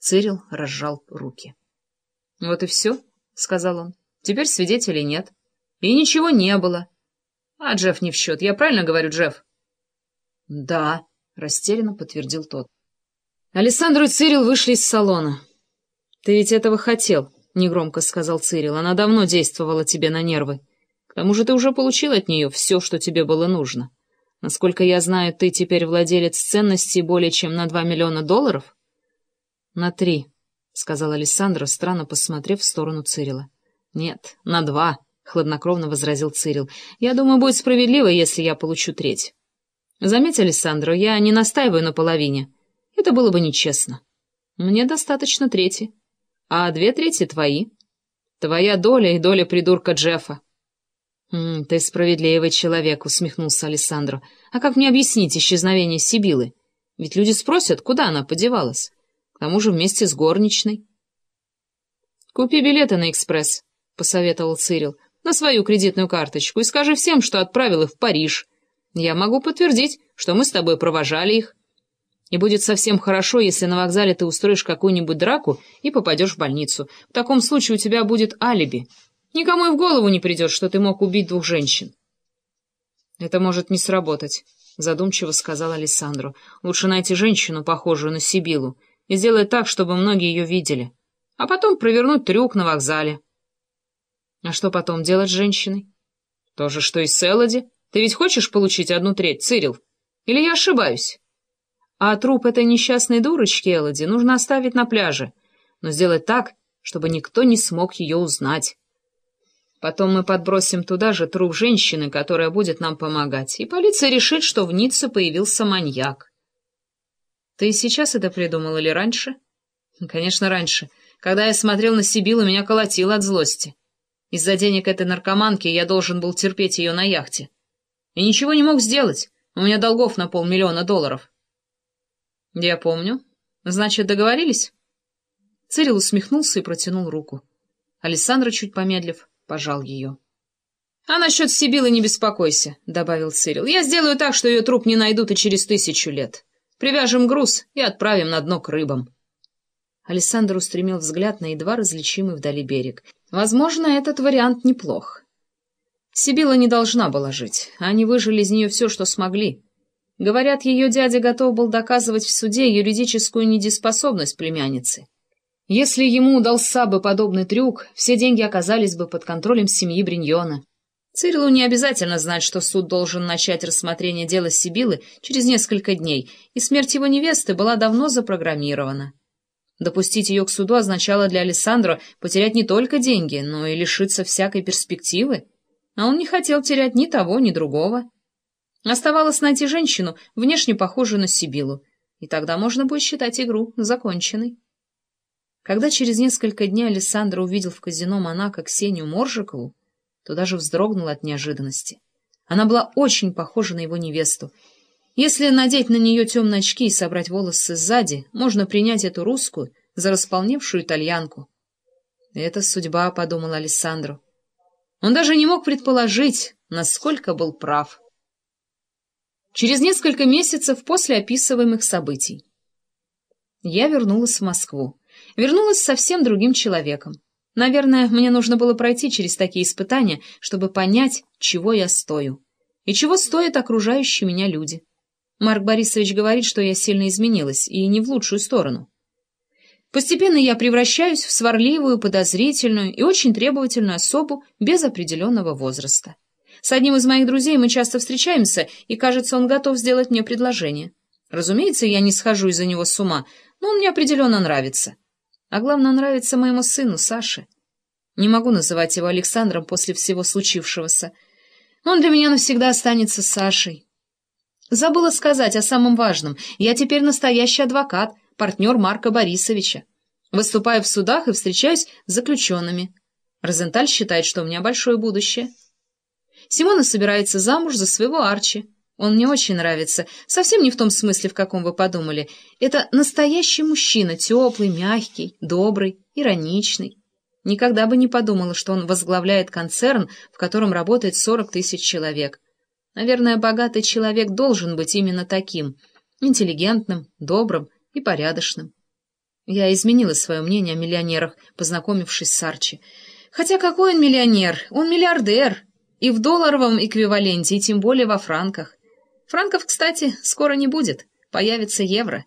Цирил разжал руки. — Вот и все, — сказал он. — Теперь свидетелей нет. И ничего не было. А Джефф не в счет. Я правильно говорю, Джефф? — Да, — растерянно подтвердил тот. Александр и Цирил вышли из салона. — Ты ведь этого хотел, — негромко сказал Цирил. — Она давно действовала тебе на нервы. К тому же ты уже получил от нее все, что тебе было нужно. Насколько я знаю, ты теперь владелец ценностей более чем на два миллиона долларов? — На три, — сказал Александр, странно посмотрев в сторону Цирила. — Нет, на два, — хладнокровно возразил Цирил. — Я думаю, будет справедливо, если я получу треть. Заметь, Александро, я не настаиваю на половине. Это было бы нечестно. Мне достаточно трети. А две трети твои. Твоя доля и доля придурка Джеффа. — Ты справедливый человек, — усмехнулся Александро. — А как мне объяснить исчезновение Сибилы? Ведь люди спросят, куда она подевалась. К тому же вместе с горничной. — Купи билеты на экспресс, — посоветовал Цирил, — на свою кредитную карточку и скажи всем, что отправил их в Париж. Я могу подтвердить, что мы с тобой провожали их. И будет совсем хорошо, если на вокзале ты устроишь какую-нибудь драку и попадешь в больницу. В таком случае у тебя будет алиби. Никому и в голову не придет, что ты мог убить двух женщин. — Это может не сработать, — задумчиво сказал Александру. — Лучше найти женщину, похожую на Сибилу, и сделать так, чтобы многие ее видели. А потом провернуть трюк на вокзале. — А что потом делать с женщиной? — То же, что и с Элоди. Ты ведь хочешь получить одну треть, Цирил? Или я ошибаюсь? А труп этой несчастной дурочки Элоди нужно оставить на пляже, но сделать так, чтобы никто не смог ее узнать. Потом мы подбросим туда же труп женщины, которая будет нам помогать, и полиция решит, что в Ницце появился маньяк. Ты сейчас это придумал или раньше? Конечно, раньше. Когда я смотрел на Сибилу, меня колотило от злости. Из-за денег этой наркоманки я должен был терпеть ее на яхте. И ничего не мог сделать. У меня долгов на полмиллиона долларов. Я помню. Значит, договорились? Цирил усмехнулся и протянул руку. Александра, чуть помедлив, пожал ее. — А насчет Сибилы не беспокойся, — добавил Цирил. — Я сделаю так, что ее труп не найдут и через тысячу лет. Привяжем груз и отправим на дно к рыбам. Александр устремил взгляд на едва различимый вдали берег. Возможно, этот вариант неплох. Сибила не должна была жить. Они выжили из нее все, что смогли. Говорят, ее дядя готов был доказывать в суде юридическую недееспособность племянницы. Если ему удался бы подобный трюк, все деньги оказались бы под контролем семьи Бриньона. Цирилу не обязательно знать, что суд должен начать рассмотрение дела Сибилы через несколько дней, и смерть его невесты была давно запрограммирована. Допустить ее к суду означало для Александра потерять не только деньги, но и лишиться всякой перспективы, а он не хотел терять ни того, ни другого. Оставалось найти женщину, внешне похожую на Сибилу, и тогда можно будет считать игру законченной. Когда через несколько дней Александр увидел в казино Монако Ксению Моржикову, то даже вздрогнул от неожиданности. Она была очень похожа на его невесту. Если надеть на нее темные очки и собрать волосы сзади, можно принять эту русскую за располневшую итальянку. «Это судьба», — подумал Александру. Он даже не мог предположить, насколько был прав. Через несколько месяцев после описываемых событий я вернулась в Москву. Вернулась совсем другим человеком. Наверное, мне нужно было пройти через такие испытания, чтобы понять, чего я стою. И чего стоят окружающие меня люди. Марк Борисович говорит, что я сильно изменилась, и не в лучшую сторону. Постепенно я превращаюсь в сварливую, подозрительную и очень требовательную особу без определенного возраста. С одним из моих друзей мы часто встречаемся, и, кажется, он готов сделать мне предложение. Разумеется, я не схожу из-за него с ума, но он мне определенно нравится. А главное, нравится моему сыну, Саше. Не могу называть его Александром после всего случившегося. Он для меня навсегда останется Сашей. Забыла сказать о самом важном. Я теперь настоящий адвокат, партнер Марка Борисовича. Выступаю в судах и встречаюсь с заключенными. Розенталь считает, что у меня большое будущее. Симона собирается замуж за своего Арчи. Он мне очень нравится. Совсем не в том смысле, в каком вы подумали. Это настоящий мужчина, теплый, мягкий, добрый, ироничный. Никогда бы не подумала, что он возглавляет концерн, в котором работает сорок тысяч человек. Наверное, богатый человек должен быть именно таким. Интеллигентным, добрым и порядочным. Я изменила свое мнение о миллионерах, познакомившись с Арчи. Хотя какой он миллионер? Он миллиардер. И в долларовом эквиваленте, и тем более во франках. Франков, кстати, скоро не будет. Появится евро.